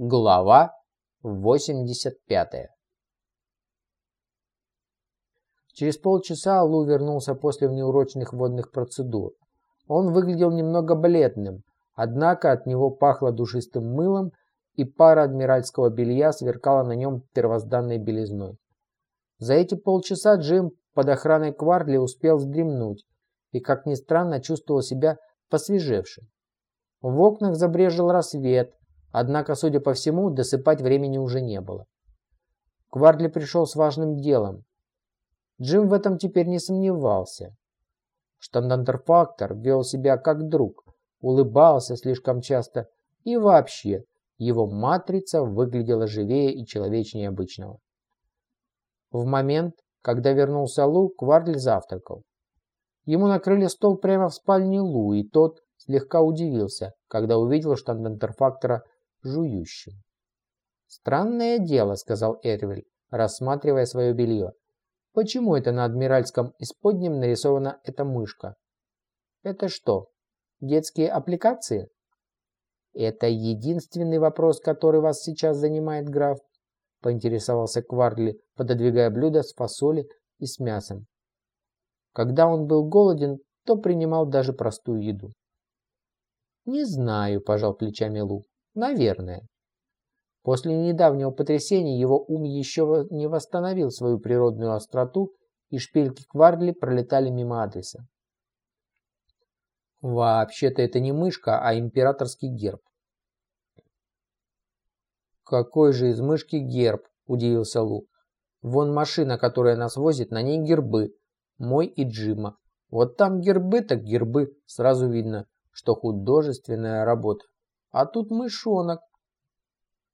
Глава 85 Через полчаса Лу вернулся после внеурочных водных процедур. Он выглядел немного бледным, однако от него пахло душистым мылом, и пара адмиральского белья сверкала на нем первозданной белизной. За эти полчаса Джим под охраной Кварли успел вздремнуть и, как ни странно, чувствовал себя посвежевшим. В окнах забрежил рассвет, Однако, судя по всему, досыпать времени уже не было. Квардли пришел с важным делом. Джим в этом теперь не сомневался. Штандантерфактор вел себя как друг, улыбался слишком часто и вообще его матрица выглядела живее и человечнее обычного. В момент, когда вернулся Лу, Квардль завтракал. Ему накрыли стол прямо в спальне Лу, и тот слегка удивился, когда увидел штандантерфактора жующим. «Странное дело», — сказал Эрвель, рассматривая свое белье. «Почему это на адмиральском исподнем нарисована эта мышка?» «Это что, детские аппликации?» «Это единственный вопрос, который вас сейчас занимает, граф?» — поинтересовался Кварли, пододвигая блюдо с фасоли и с мясом. Когда он был голоден, то принимал даже простую еду. «Не знаю», – пожал плечами Лу. Наверное. После недавнего потрясения его ум еще не восстановил свою природную остроту, и шпильки Квардли пролетали мимо адреса. Вообще-то это не мышка, а императорский герб. Какой же из мышки герб? Удивился Лу. Вон машина, которая нас возит, на ней гербы. Мой и Джима. Вот там гербы так гербы. Сразу видно, что художественная работа. А тут мышонок.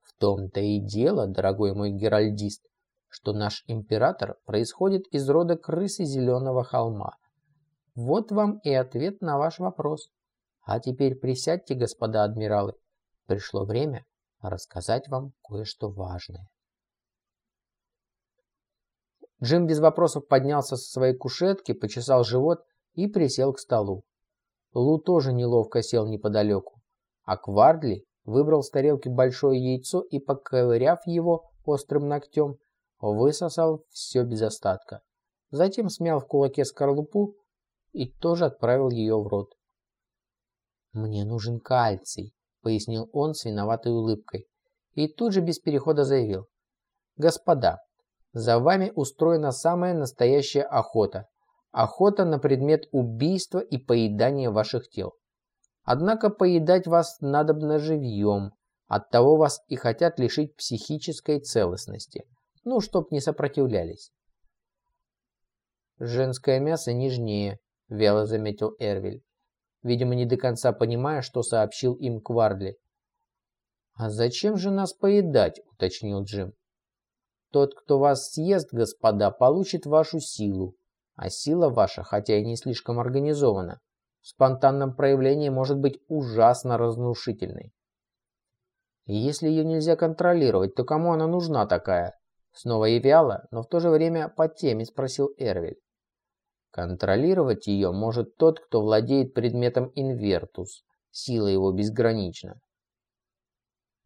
В том-то и дело, дорогой мой геральдист, что наш император происходит из рода крысы зеленого холма. Вот вам и ответ на ваш вопрос. А теперь присядьте, господа адмиралы. Пришло время рассказать вам кое-что важное. Джим без вопросов поднялся со своей кушетки, почесал живот и присел к столу. Лу тоже неловко сел неподалеку. А Квардли выбрал с тарелки большое яйцо и, поковыряв его острым ногтем, высосал все без остатка. Затем смял в кулаке скорлупу и тоже отправил ее в рот. «Мне нужен кальций», — пояснил он с виноватой улыбкой. И тут же без перехода заявил. «Господа, за вами устроена самая настоящая охота. Охота на предмет убийства и поедания ваших тел. Однако поедать вас надобно живьем, оттого вас и хотят лишить психической целостности, ну, чтоб не сопротивлялись. «Женское мясо нежнее», – вяло заметил Эрвиль, видимо, не до конца понимая, что сообщил им Квардли. «А зачем же нас поедать?» – уточнил Джим. «Тот, кто вас съест, господа, получит вашу силу, а сила ваша, хотя и не слишком организована, в спонтанном проявлении может быть ужасно разрушительной. И если ее нельзя контролировать, то кому она нужна такая? Снова и вяло, но в то же время по теме спросил Эрвиль. Контролировать ее может тот, кто владеет предметом инвертус. Сила его безгранична.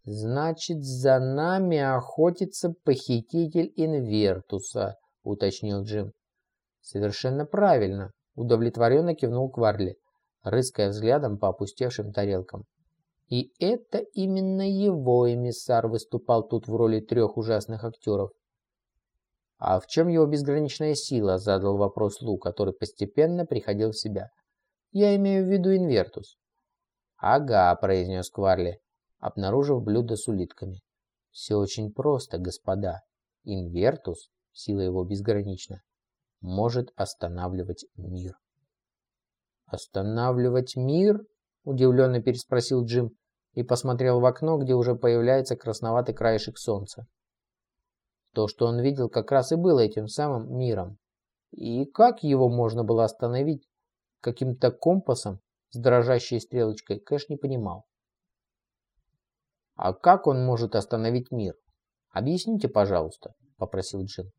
«Значит, за нами охотится похититель инвертуса», — уточнил Джим. «Совершенно правильно», — удовлетворенно кивнул Кварли рыская взглядом по опустевшим тарелкам. И это именно его эмиссар выступал тут в роли трех ужасных актеров. «А в чем его безграничная сила?» – задал вопрос Лу, который постепенно приходил в себя. «Я имею в виду инвертус». «Ага», – произнес Кварли, обнаружив блюдо с улитками. «Все очень просто, господа. Инвертус, сила его безгранична, может останавливать мир». «Останавливать мир?» – удивленно переспросил Джим и посмотрел в окно, где уже появляется красноватый краешек солнца. То, что он видел, как раз и было этим самым миром. И как его можно было остановить каким-то компасом с дрожащей стрелочкой, Кэш не понимал. «А как он может остановить мир? Объясните, пожалуйста», – попросил Джим.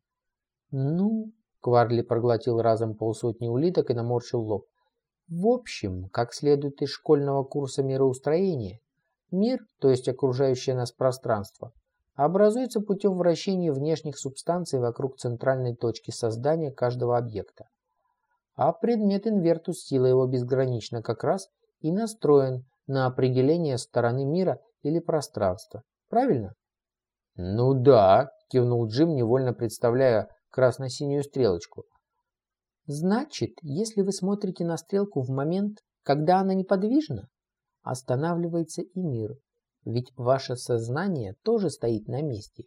«Ну...» – Кварли проглотил разом полсотни улиток и наморщил лоб. В общем, как следует из школьного курса мироустроения, Мир, то есть окружающее нас пространство, образуется путем вращения внешних субстанций вокруг центральной точки создания каждого объекта. А предмет инвертус, сила его безгранична как раз и настроен на определение стороны мира или пространства. Правильно? Ну да, кивнул Джим, невольно представляя красно-синюю стрелочку. Значит, если вы смотрите на стрелку в момент, когда она неподвижна, останавливается и мир, ведь ваше сознание тоже стоит на месте,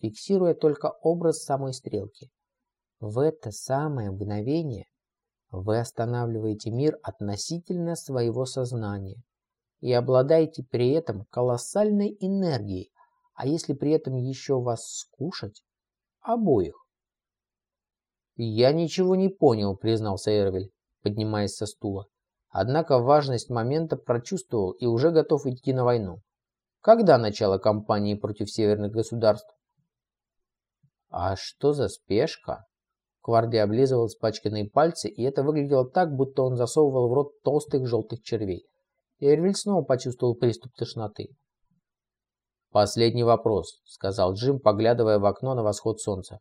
фиксируя только образ самой стрелки. В это самое мгновение вы останавливаете мир относительно своего сознания и обладаете при этом колоссальной энергией, а если при этом еще вас скушать, обоих. «Я ничего не понял», — признался Эрвель, поднимаясь со стула. Однако важность момента прочувствовал и уже готов идти на войну. Когда начало кампании против северных государств? А что за спешка? Кварди облизывал спачканные пальцы, и это выглядело так, будто он засовывал в рот толстых желтых червей. Эрвиль снова почувствовал приступ тошноты. «Последний вопрос», — сказал Джим, поглядывая в окно на восход солнца.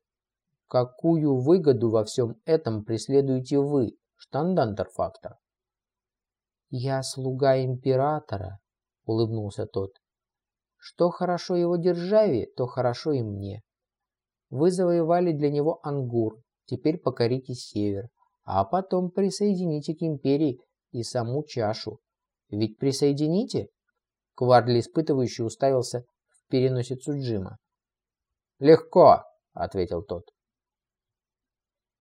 «Какую выгоду во всем этом преследуете вы, штандантер-фактор?» «Я слуга императора», — улыбнулся тот. «Что хорошо его державе, то хорошо и мне. Вы завоевали для него Ангур, теперь покорите север, а потом присоедините к империи и саму чашу. Ведь присоедините?» Кварли испытывающий уставился в переносицу Джима. «Легко», — ответил тот.